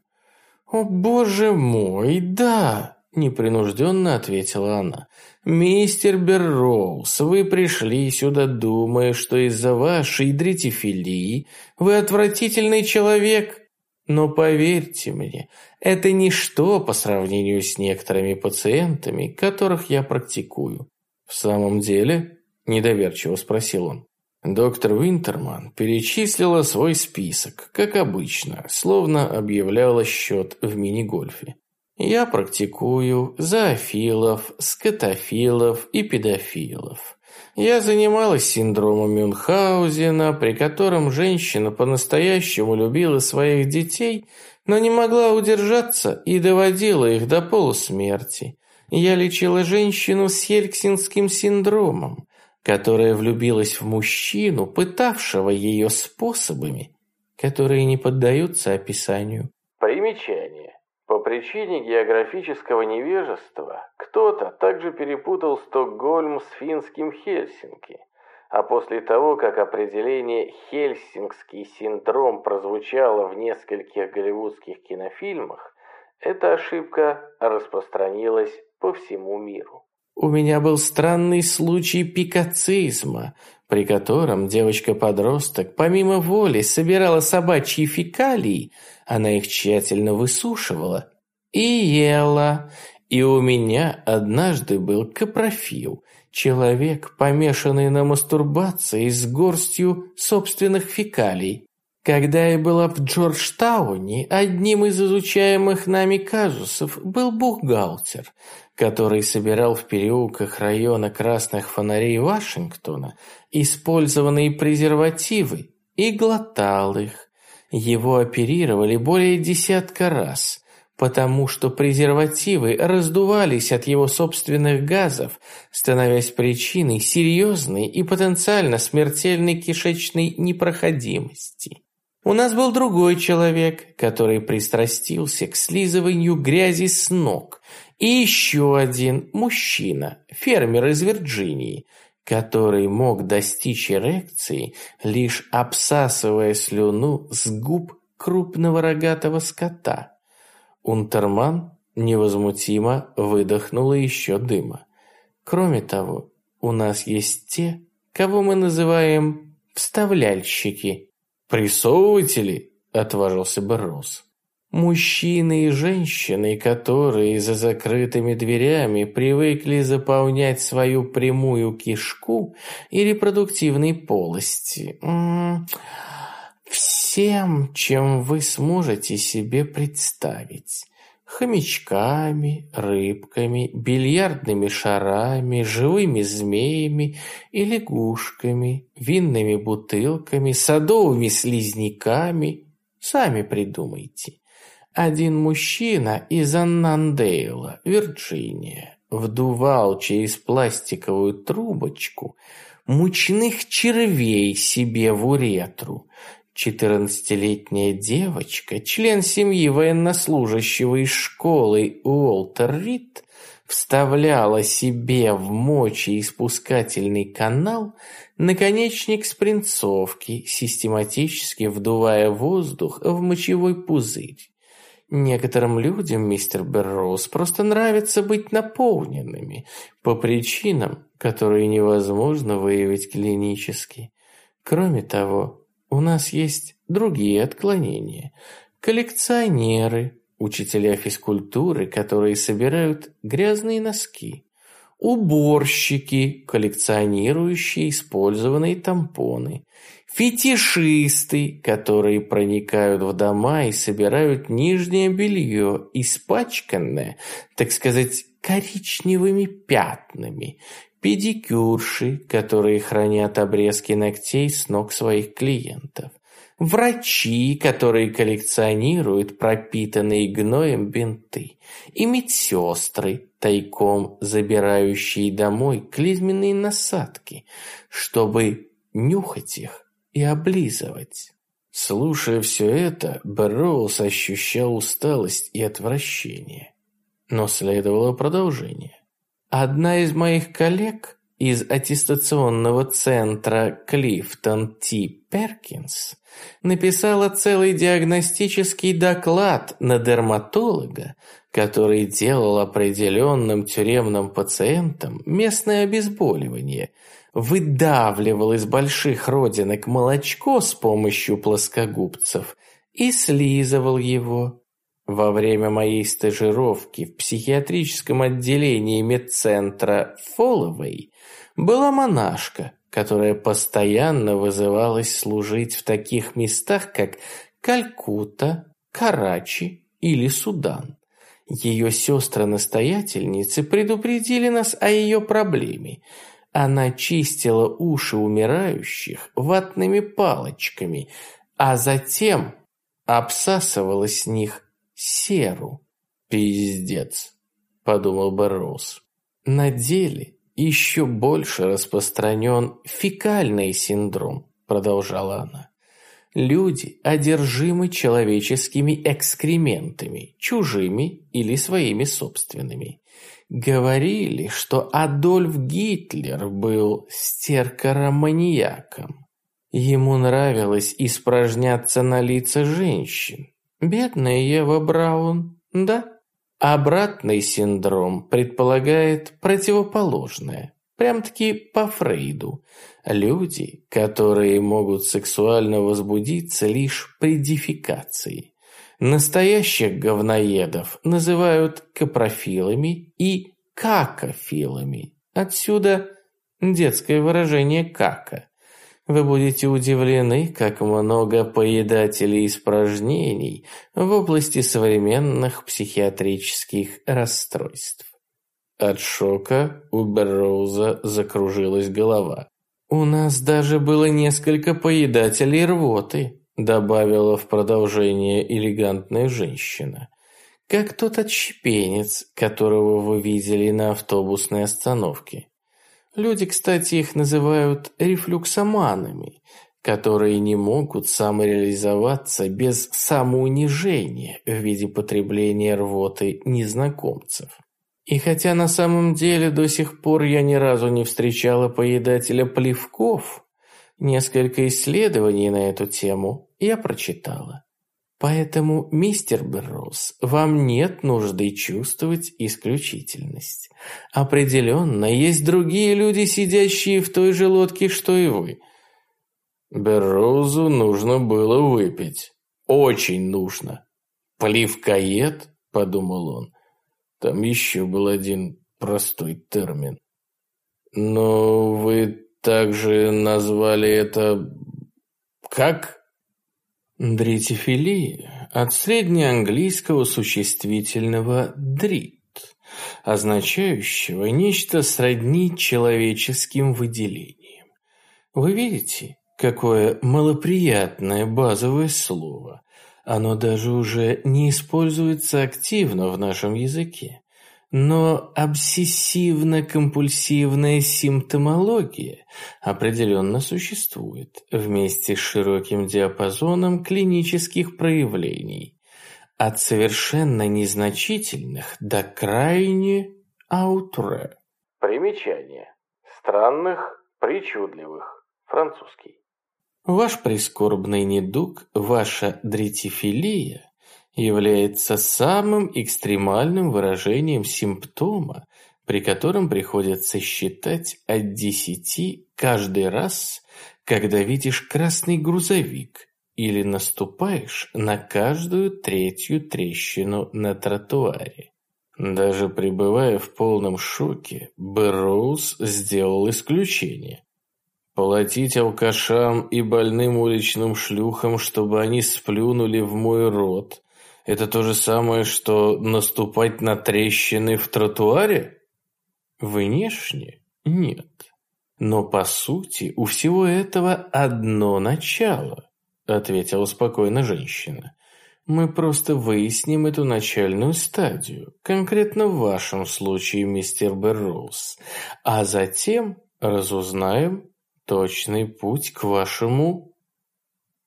«О, боже мой, да!» – непринужденно ответила она. «Мистер Берроуз, вы пришли сюда, думая, что из-за вашей дритифилии вы отвратительный человек. Но поверьте мне, это ничто по сравнению с некоторыми пациентами, которых я практикую». «В самом деле?» – недоверчиво спросил он. Доктор Винтерман перечислила свой список, как обычно, словно объявляла счет в мини-гольфе. Я практикую зоофилов, скотофилов и педофилов. Я занималась синдромом Мюнхгаузена, при котором женщина по-настоящему любила своих детей, но не могла удержаться и доводила их до полусмерти. Я лечила женщину с Хельксинским синдромом которая влюбилась в мужчину, пытавшего ее способами, которые не поддаются описанию. Примечание. По причине географического невежества кто-то также перепутал Стокгольм с финским Хельсинки, а после того, как определение «хельсингский синдром» прозвучало в нескольких голливудских кинофильмах, эта ошибка распространилась по всему миру. У меня был странный случай пикацизма, при котором девочка-подросток помимо воли собирала собачьи фекалии, она их тщательно высушивала и ела. И у меня однажды был капрофил, человек, помешанный на мастурбации с горстью собственных фекалий. Когда я была в Джорджтауне, одним из изучаемых нами казусов был бухгалтер, который собирал в переулках района красных фонарей Вашингтона использованные презервативы и глотал их. Его оперировали более десятка раз, потому что презервативы раздувались от его собственных газов, становясь причиной серьезной и потенциально смертельной кишечной непроходимости. У нас был другой человек, который пристрастился к слизыванию грязи с ног. И еще один мужчина, фермер из Вирджинии, который мог достичь эрекции, лишь обсасывая слюну с губ крупного рогатого скота. Унтерман невозмутимо выдохнула еще дыма. Кроме того, у нас есть те, кого мы называем вставляльщики. «Прессовыватели?» – отважился Берроуз. Мужчины и женщины, которые за закрытыми дверями привыкли заполнять свою прямую кишку и репродуктивные полости. Всем, чем вы сможете себе представить хомячками, рыбками, бильярдными шарами, живыми змеями и лягушками, винными бутылками, садовыми слизняками. Сами придумайте. Один мужчина из Аннандейла, Вирджиния, вдувал через пластиковую трубочку мучных червей себе в уретру, Четырнадцатилетняя девочка, член семьи военнослужащего из школы Уолтер Рид, вставляла себе в мочеиспускательный канал наконечник спринцовки, систематически вдувая воздух в мочевой пузырь. Некоторым людям, мистер Берроуз, просто нравится быть наполненными по причинам, которые невозможно выявить клинически. Кроме того, у нас есть другие отклонения. Коллекционеры, учителя физкультуры, которые собирают грязные носки. Уборщики, коллекционирующие использованные тампоны. Фетишисты, которые проникают в дома и собирают нижнее белье, испачканное, так сказать, коричневыми пятнами педикюрши, которые хранят обрезки ногтей с ног своих клиентов, врачи, которые коллекционируют пропитанные гноем бинты, и медсестры, тайком забирающие домой клизменные насадки, чтобы нюхать их и облизывать. Слушая все это, Берроуз ощущал усталость и отвращение. Но следовало продолжение. Одна из моих коллег из аттестационного центра Клифтон Т. Перкинс написала целый диагностический доклад на дерматолога, который делал определенным тюремным пациентам местное обезболивание, выдавливал из больших родинок молочко с помощью плоскогубцев и слизывал его, во время моей стажировки в психиатрическом отделении медцентра Фоловой была монашка, которая постоянно вызывалась служить в таких местах, как Калькутта, Карачи или Судан. Ее сестры-настоятельницы предупредили нас о ее проблеме. Она чистила уши умирающих ватными палочками, а затем обсасывала с них серу. «Пиздец», – подумал Барроуз. На деле еще больше распространен фекальный синдром, продолжала она. Люди одержимы человеческими экскрементами, чужими или своими собственными. Говорили, что Адольф Гитлер был стеркароманьяком. Ему нравилось испражняться на лица женщин, Бедная Ева Браун, да? Обратный синдром предполагает противоположное. Прям-таки по Фрейду. Люди, которые могут сексуально возбудиться лишь при дефекации. Настоящих говноедов называют капрофилами и какофилами. Отсюда детское выражение «кака». Вы будете удивлены, как много поедателей испражнений в области современных психиатрических расстройств. От шока у Берроуза закружилась голова. «У нас даже было несколько поедателей рвоты», добавила в продолжение элегантная женщина. «Как тот отщепенец, которого вы видели на автобусной остановке. Люди, кстати, их называют рефлюксоманами, которые не могут самореализоваться без самоунижения в виде потребления рвоты незнакомцев. И хотя на самом деле до сих пор я ни разу не встречала поедателя плевков, несколько исследований на эту тему я прочитала. Поэтому, мистер Берроуз, вам нет нужды чувствовать исключительность. Определенно, есть другие люди, сидящие в той же лодке, что и вы. Берроузу нужно было выпить. Очень нужно. «Плевкоед?» – подумал он. Там еще был один простой термин. Но вы также назвали это... Как? Дритифилия от среднеанглийского существительного «дрит», означающего нечто сродни человеческим выделениям. Вы видите, какое малоприятное базовое слово, оно даже уже не используется активно в нашем языке. Но обсессивно-компульсивная симптомология определенно существует вместе с широким диапазоном клинических проявлений, от совершенно незначительных до крайне аутре. Примечание. Странных, причудливых. Французский. Ваш прискорбный недуг, ваша дритифилия, является самым экстремальным выражением симптома, при котором приходится считать от десяти каждый раз, когда видишь красный грузовик или наступаешь на каждую третью трещину на тротуаре. Даже пребывая в полном шоке, Бэрроуз сделал исключение. Платить алкашам и больным уличным шлюхам, чтобы они сплюнули в мой рот, это то же самое, что наступать на трещины в тротуаре? Внешне нет. Но по сути у всего этого одно начало, ответила спокойно женщина. Мы просто выясним эту начальную стадию, конкретно в вашем случае, мистер Берроуз, а затем разузнаем точный путь к вашему...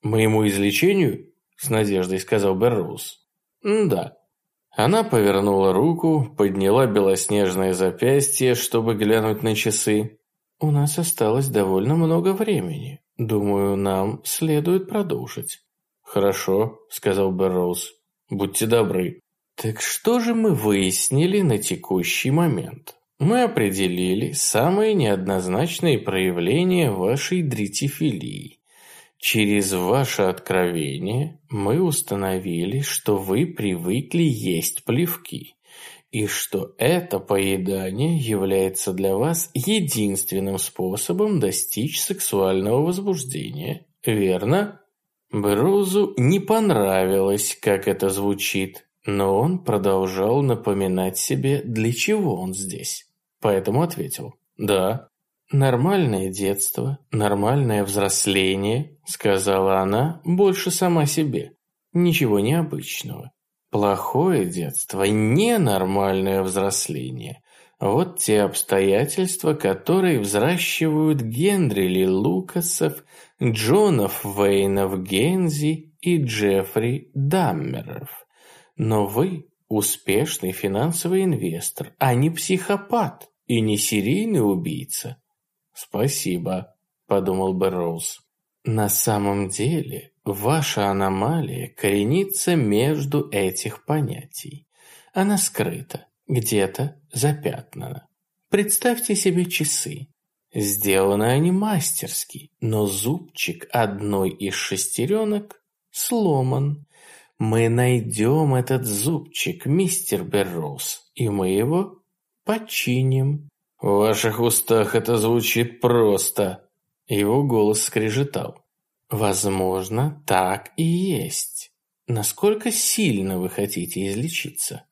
моему излечению?» С надеждой сказал Берроуз. «Да». Она повернула руку, подняла белоснежное запястье, чтобы глянуть на часы. «У нас осталось довольно много времени. Думаю, нам следует продолжить». «Хорошо», — сказал Берроуз. «Будьте добры». «Так что же мы выяснили на текущий момент?» Мы определили самые неоднозначные проявления вашей дритифилии. Через ваше откровение мы установили, что вы привыкли есть плевки, и что это поедание является для вас единственным способом достичь сексуального возбуждения, верно? Брузу не понравилось, как это звучит, но он продолжал напоминать себе, для чего он здесь. Поэтому ответил «Да». «Нормальное детство, нормальное взросление», сказала она больше сама себе. Ничего необычного. Плохое детство, ненормальное взросление. Вот те обстоятельства, которые взращивают Генри Лукасов, Джонов Вейнов Гензи и Джеффри Даммеров. Но вы Успешный финансовый инвестор, а не психопат и не серийный убийца. Спасибо, подумал Бэрроуз. На самом деле, ваша аномалия коренится между этих понятий. Она скрыта, где-то запятнана. Представьте себе часы. Сделаны они мастерски, но зубчик одной из шестеренок сломан. Мы найдем этот зубчик, мистер Берроуз, и мы его починим. В ваших устах это звучит просто. Его голос скрежетал. Возможно, так и есть. Насколько сильно вы хотите излечиться?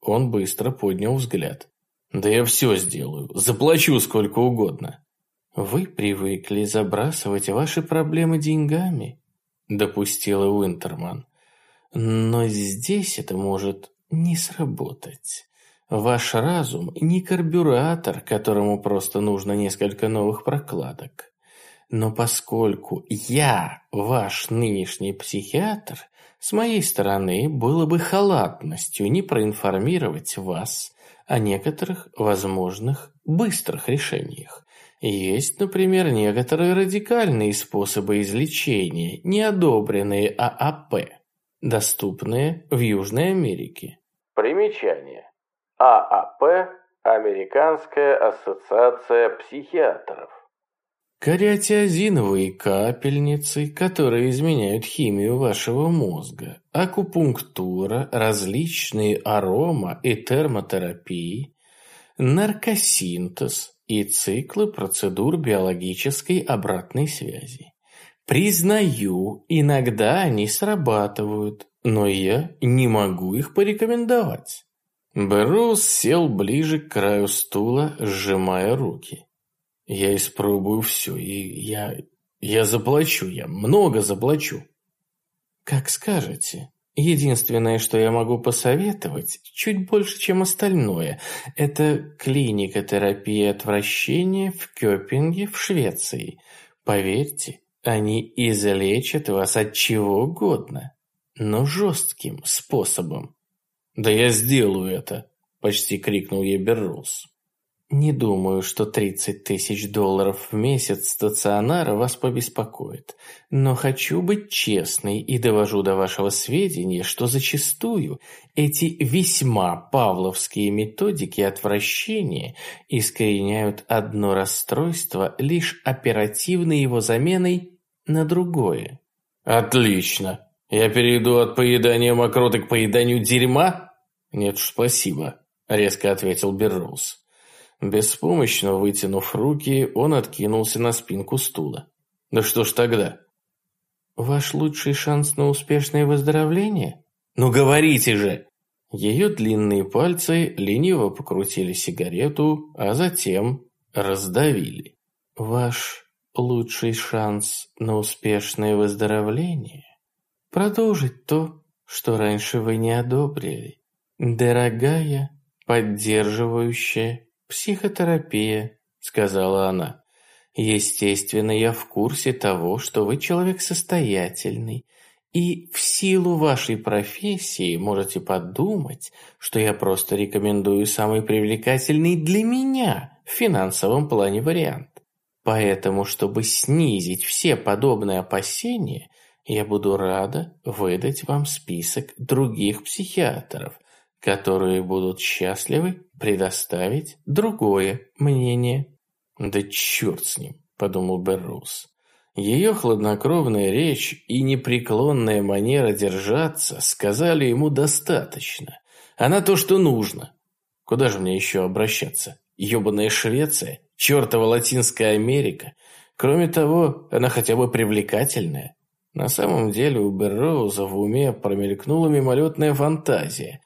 Он быстро поднял взгляд. Да я все сделаю, заплачу сколько угодно. Вы привыкли забрасывать ваши проблемы деньгами, допустила Уинтерман. Но здесь это может не сработать. Ваш разум не карбюратор, которому просто нужно несколько новых прокладок. Но поскольку я ваш нынешний психиатр, с моей стороны было бы халатностью не проинформировать вас о некоторых возможных быстрых решениях. Есть, например, некоторые радикальные способы излечения, не одобренные ААП, доступные в Южной Америке. Примечание. ААП – Американская ассоциация психиатров. Кариотиазиновые капельницы, которые изменяют химию вашего мозга, акупунктура, различные арома и термотерапии, наркосинтез и циклы процедур биологической обратной связи. Признаю, иногда они срабатывают, но я не могу их порекомендовать. Берус сел ближе к краю стула, сжимая руки. Я испробую все, и я... я заплачу, я много заплачу. Как скажете. Единственное, что я могу посоветовать, чуть больше, чем остальное, это клиника терапии отвращения в Кёпинге в Швеции. Поверьте, они излечат вас от чего угодно, но жестким способом. «Да я сделаю это!» – почти крикнул ей Беррус. Не думаю, что 30 тысяч долларов в месяц стационара вас побеспокоит. Но хочу быть честной и довожу до вашего сведения, что зачастую эти весьма павловские методики отвращения искореняют одно расстройство лишь оперативной его заменой на другое. Отлично. Я перейду от поедания мокроты к поеданию дерьма? Нет уж, спасибо, резко ответил Берроуз. Беспомощно вытянув руки, он откинулся на спинку стула. «Да что ж тогда?» «Ваш лучший шанс на успешное выздоровление?» «Ну говорите же!» Ее длинные пальцы лениво покрутили сигарету, а затем раздавили. «Ваш лучший шанс на успешное выздоровление? Продолжить то, что раньше вы не одобрили. Дорогая, поддерживающая «Психотерапия», — сказала она. «Естественно, я в курсе того, что вы человек состоятельный, и в силу вашей профессии можете подумать, что я просто рекомендую самый привлекательный для меня в финансовом плане вариант. Поэтому, чтобы снизить все подобные опасения, я буду рада выдать вам список других психиатров, которые будут счастливы предоставить другое мнение. «Да черт с ним», – подумал Берроуз. Ее хладнокровная речь и непреклонная манера держаться сказали ему достаточно. Она то, что нужно. Куда же мне еще обращаться? Ёбаная Швеция? Чертова Латинская Америка? Кроме того, она хотя бы привлекательная. На самом деле у Берроуза в уме промелькнула мимолетная фантазия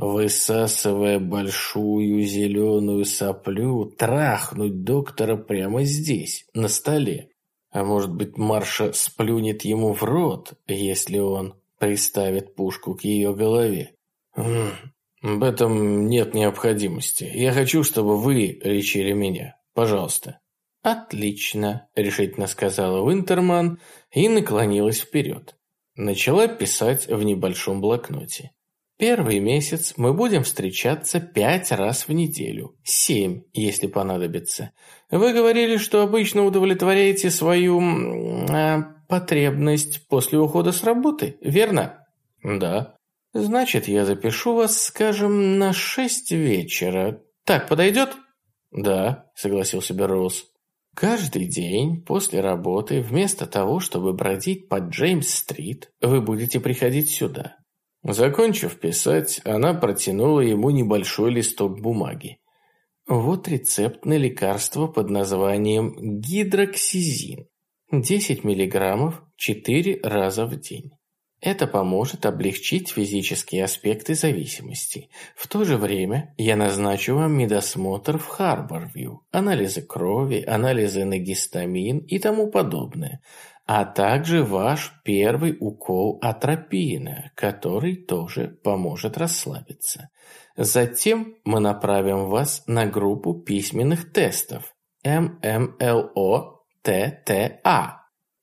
высасывая большую зеленую соплю, трахнуть доктора прямо здесь, на столе. А может быть, Марша сплюнет ему в рот, если он приставит пушку к ее голове. В этом нет необходимости. Я хочу, чтобы вы лечили меня. Пожалуйста. «Отлично», – решительно сказала Винтерман и наклонилась вперед. Начала писать в небольшом блокноте. Первый месяц мы будем встречаться пять раз в неделю, семь, если понадобится. Вы говорили, что обычно удовлетворяете свою э, потребность после ухода с работы, верно? Да. Значит, я запишу вас, скажем, на шесть вечера. Так подойдет? Да, согласился Берроуз. Каждый день после работы, вместо того, чтобы бродить по Джеймс-стрит, вы будете приходить сюда. Закончив писать, она протянула ему небольшой листок бумаги. Вот рецепт на лекарство под названием гидроксизин. 10 миллиграммов 4 раза в день. Это поможет облегчить физические аспекты зависимости. В то же время я назначу вам медосмотр в Харборвью, анализы крови, анализы на гистамин и тому подобное а также ваш первый укол атропина, который тоже поможет расслабиться. Затем мы направим вас на группу письменных тестов ММЛО-ТТА,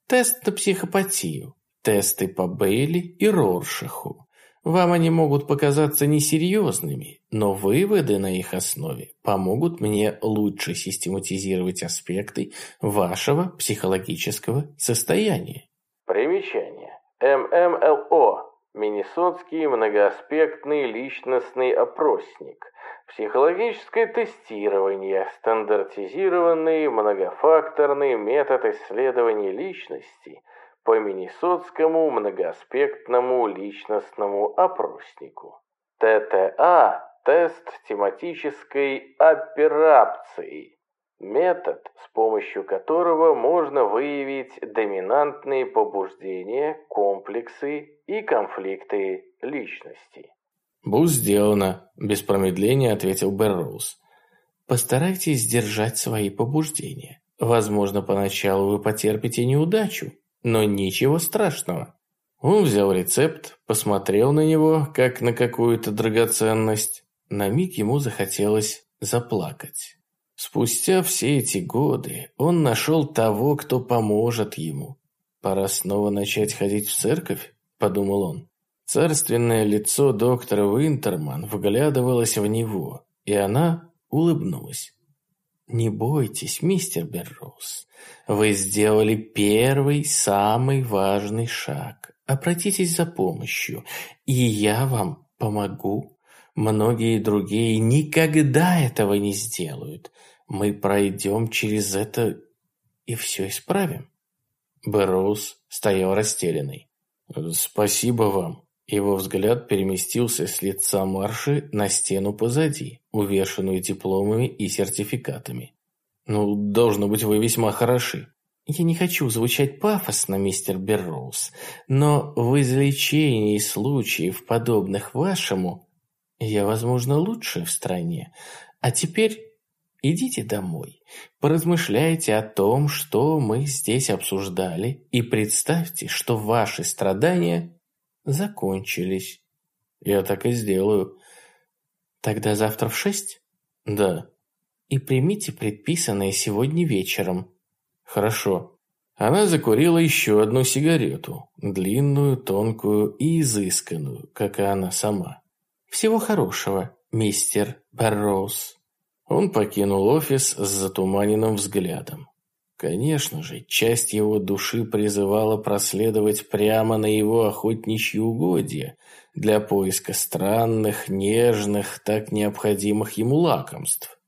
тест на психопатию, тесты по Бейли и Роршаху. Вам они могут показаться несерьезными, но выводы на их основе помогут мне лучше систематизировать аспекты вашего психологического состояния. Примечание. ММЛО. Миннесотский многоаспектный личностный опросник. Психологическое тестирование – стандартизированный многофакторный метод исследования личности – по Миннесотскому многоаспектному личностному опроснику. ТТА – тест тематической операции, метод, с помощью которого можно выявить доминантные побуждения, комплексы и конфликты личности. «Будет сделано», – без промедления ответил Берроуз. «Постарайтесь сдержать свои побуждения. Возможно, поначалу вы потерпите неудачу, но ничего страшного. Он взял рецепт, посмотрел на него, как на какую-то драгоценность. На миг ему захотелось заплакать. Спустя все эти годы он нашел того, кто поможет ему. «Пора снова начать ходить в церковь», – подумал он. Царственное лицо доктора Винтерман вглядывалось в него, и она улыбнулась. «Не бойтесь, мистер Берроуз. Вы сделали первый, самый важный шаг. Обратитесь за помощью, и я вам помогу. Многие другие никогда этого не сделают. Мы пройдем через это и все исправим». Берроуз стоял растерянный. «Спасибо вам». Его взгляд переместился с лица Марши на стену позади, увешанную дипломами и сертификатами. «Ну, должно быть, вы весьма хороши». «Я не хочу звучать пафосно, мистер Берроуз, но в излечении случаев, подобных вашему, я, возможно, лучшая в стране. А теперь идите домой, поразмышляйте о том, что мы здесь обсуждали, и представьте, что ваши страдания закончились. Я так и сделаю. Тогда завтра в шесть? Да. И примите предписанное сегодня вечером. Хорошо. Она закурила еще одну сигарету, длинную, тонкую и изысканную, как и она сама. «Всего хорошего, мистер Барроуз». Он покинул офис с затуманенным взглядом. Конечно же, часть его души призывала проследовать прямо на его охотничьи угодья для поиска странных, нежных, так необходимых ему лакомств.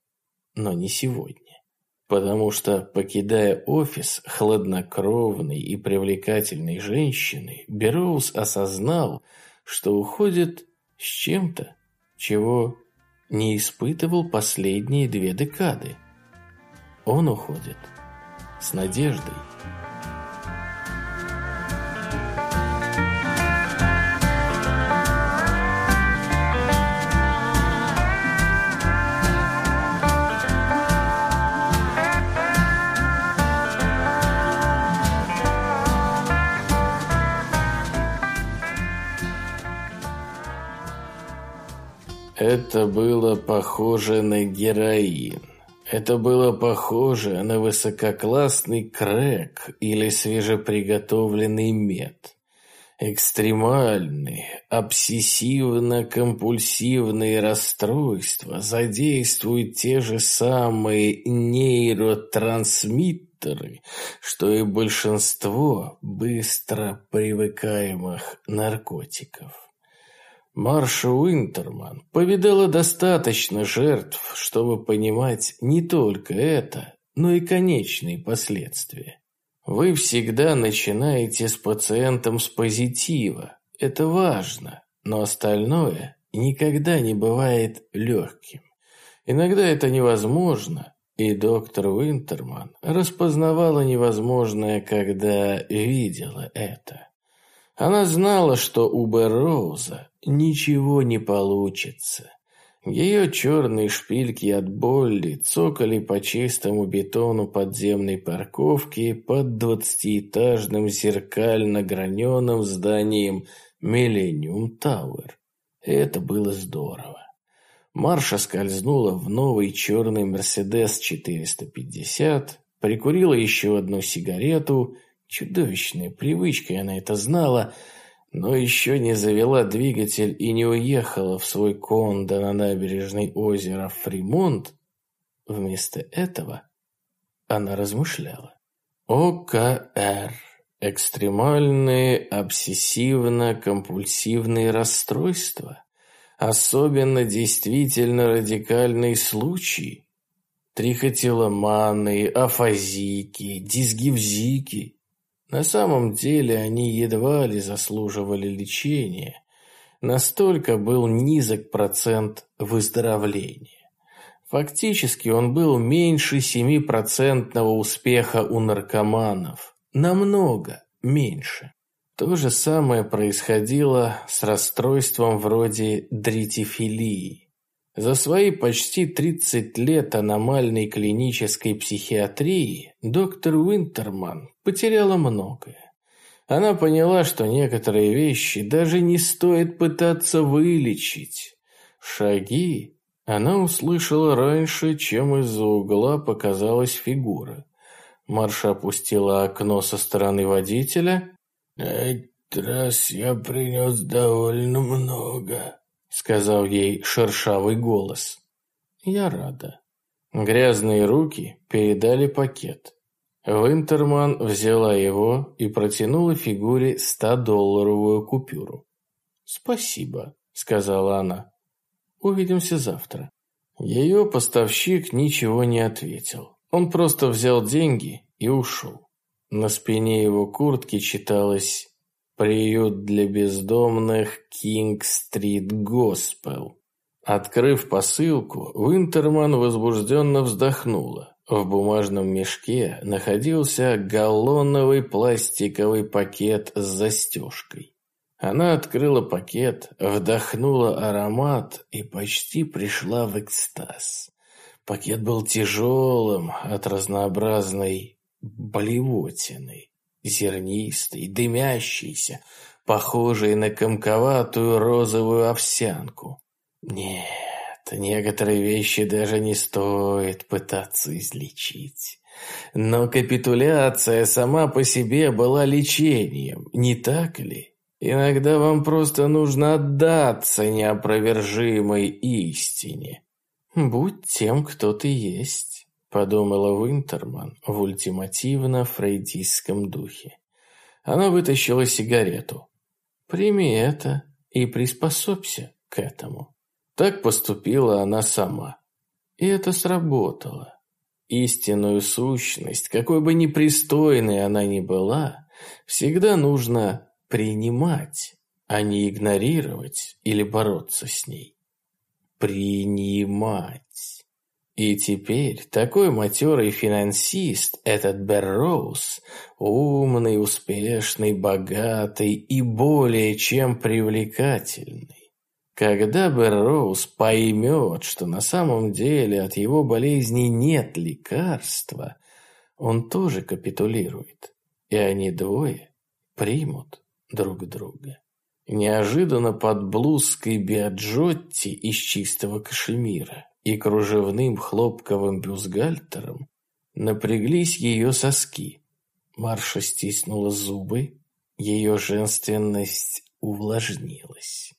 Но не сегодня. Потому что, покидая офис хладнокровной и привлекательной женщины, Бероуз осознал, что уходит с чем-то, чего не испытывал последние две декады. Он уходит с надеждой. Это было похоже на героин. Это было похоже на высококлассный крэк или свежеприготовленный мед. Экстремальные, обсессивно-компульсивные расстройства задействуют те же самые нейротрансмиттеры, что и большинство быстро привыкаемых наркотиков. Марша Уинтерман повидала достаточно жертв, чтобы понимать не только это, но и конечные последствия. Вы всегда начинаете с пациентом с позитива. Это важно, но остальное никогда не бывает легким. Иногда это невозможно, и доктор Уинтерман распознавала невозможное, когда видела это. Она знала, что у Берроуза ничего не получится. Ее черные шпильки от боли цокали по чистому бетону подземной парковки под двадцатиэтажным зеркально-граненым зданием Миллениум Тауэр. Это было здорово. Марша скользнула в новый черный Мерседес 450, прикурила еще одну сигарету – Чудовищная привычка, она это знала, но еще не завела двигатель и не уехала в свой кондо на набережной озера Фримонт, вместо этого она размышляла. ОКР. Экстремальные обсессивно-компульсивные расстройства. Особенно действительно радикальные случаи. Трихотиломаны, афазики, дисгивзики. На самом деле они едва ли заслуживали лечения. Настолько был низок процент выздоровления. Фактически он был меньше 7% успеха у наркоманов. Намного меньше. То же самое происходило с расстройством вроде дритифилии. За свои почти 30 лет аномальной клинической психиатрии доктор Уинтерман потеряла многое. Она поняла, что некоторые вещи даже не стоит пытаться вылечить. Шаги она услышала раньше, чем из-за угла показалась фигура. Марша опустила окно со стороны водителя. «Этот раз я принес довольно много», — сказал ей шершавый голос. «Я рада». Грязные руки передали пакет. Винтерман взяла его и протянула фигуре 100-долларовую купюру. «Спасибо», — сказала она. «Увидимся завтра». Ее поставщик ничего не ответил. Он просто взял деньги и ушел. На спине его куртки читалось «Приют для бездомных Кинг-стрит Госпел». Открыв посылку, Винтерман возбужденно вздохнула. В бумажном мешке находился галлоновый пластиковый пакет с застежкой. Она открыла пакет, вдохнула аромат и почти пришла в экстаз. Пакет был тяжелым от разнообразной блевотины, зернистый, дымящийся, похожий на комковатую розовую овсянку. Нет, некоторые вещи даже не стоит пытаться излечить. Но капитуляция сама по себе была лечением, не так ли? Иногда вам просто нужно отдаться неопровержимой истине. «Будь тем, кто ты есть», — подумала Винтерман в ультимативно-фрейдистском духе. Она вытащила сигарету. «Прими это и приспособься к этому». Так поступила она сама. И это сработало. Истинную сущность, какой бы непристойной она ни была, всегда нужно принимать, а не игнорировать или бороться с ней принимать. И теперь такой матерый финансист, этот Берроуз, умный, успешный, богатый и более чем привлекательный. Когда Берроуз поймет, что на самом деле от его болезни нет лекарства, он тоже капитулирует, и они двое примут друг друга. Неожиданно под блузкой Биаджотти из чистого кашемира и кружевным хлопковым бюстгальтером напряглись ее соски. Марша стиснула зубы, ее женственность увлажнилась.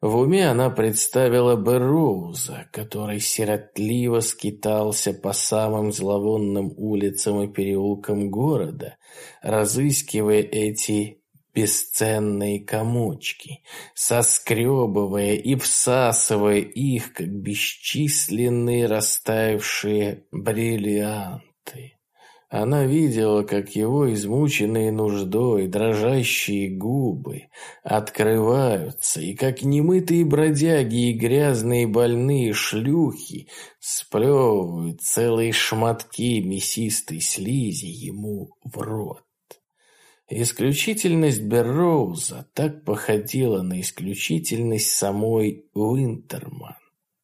В уме она представила Берроуза, который сиротливо скитался по самым зловонным улицам и переулкам города, разыскивая эти бесценные комочки, соскребывая и всасывая их, как бесчисленные растаявшие бриллианты. Она видела, как его измученные нуждой дрожащие губы открываются, и как немытые бродяги и грязные больные шлюхи сплевывают целые шматки мясистой слизи ему в рот. Исключительность Берроуза так походила на исключительность самой Уинтерман.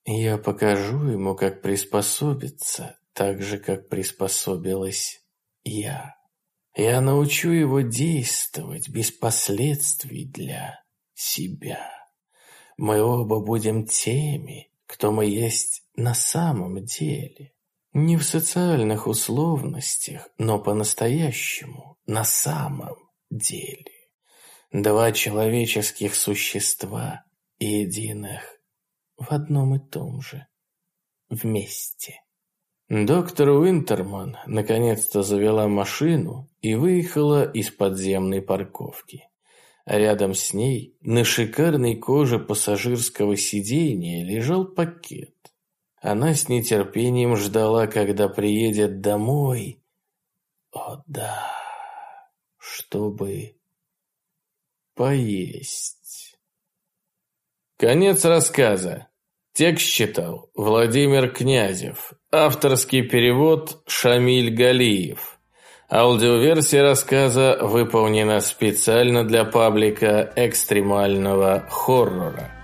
Я покажу ему, как приспособиться, так же, как приспособилась я. Я научу его действовать без последствий для себя. Мы оба будем теми, кто мы есть на самом деле. Не в социальных условностях, но по-настоящему, на самом деле. Два человеческих существа, единых в одном и том же. Вместе. Доктор Уинтерман наконец-то завела машину и выехала из подземной парковки. Рядом с ней на шикарной коже пассажирского сиденья лежал пакет. Она с нетерпением ждала, когда приедет домой. О да, чтобы поесть. Конец рассказа. Текст читал Владимир Князев. Авторский перевод Шамиль Галиев. Аудиоверсия рассказа выполнена специально для паблика экстремального хоррора.